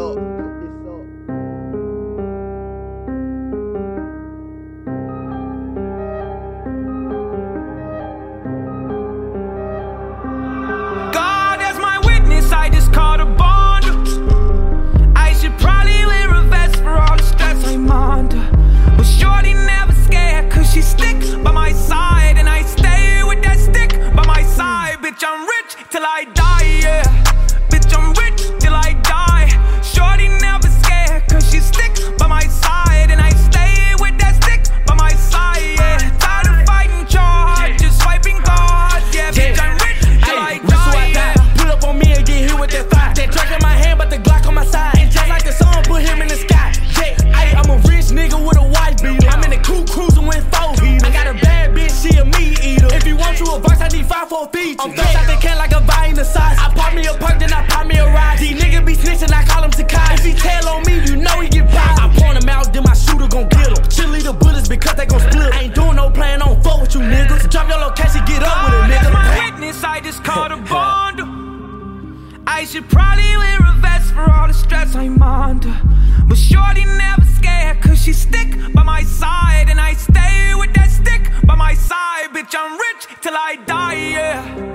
God as my witness, I just caught a bond. I should probably wear a vest for all the stress I'm under. But shorty never scared, cause she sticks by my side. And I stay with that stick by my side. Bitch, I'm rich till I die, yeah. That fire. In my hand, but the Glock on my side. And just like the sun, put him in the sky. Yeah, ayy, I'm a rich nigga with a white beater. I'm in the coupe cruising with four heaters. I got a bad bitch, she a meat eater. If you want you a verse, I need five for a feature. I'm fresh out the can like a vine the size. I pop me a perk, then I pop me a ride. These niggas be snitching, I call him Takai. If he tell on me, you know he get popped. I point him out, then my shooter gon' get him. Chili the bullets because they gon' split. I ain't doing no plan, on fuck with you niggas. Drop your location, get up with it, God, oh, nigga. that's my witness, I just called a bond. I should probably wear a vest for all the stress I'm under. But shorty never scared cause she stick by my side. And I stay with that stick by my side. Bitch, I'm rich till I die, yeah.